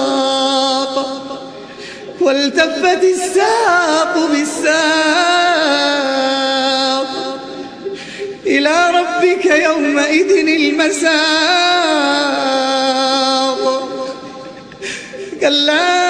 الفراق والتفت الساق بالساق إلى ربك يومئذ المساق كلا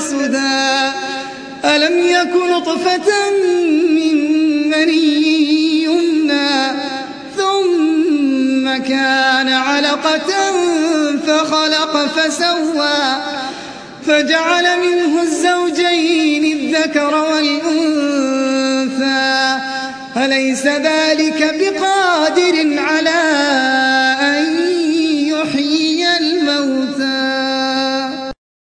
سدى. ألم يكن نطفة من مني يمنى ثم كان علقة فخلق فسوى فجعل منه الزوجين الذكر والأنثى. أليس ذلك بقادر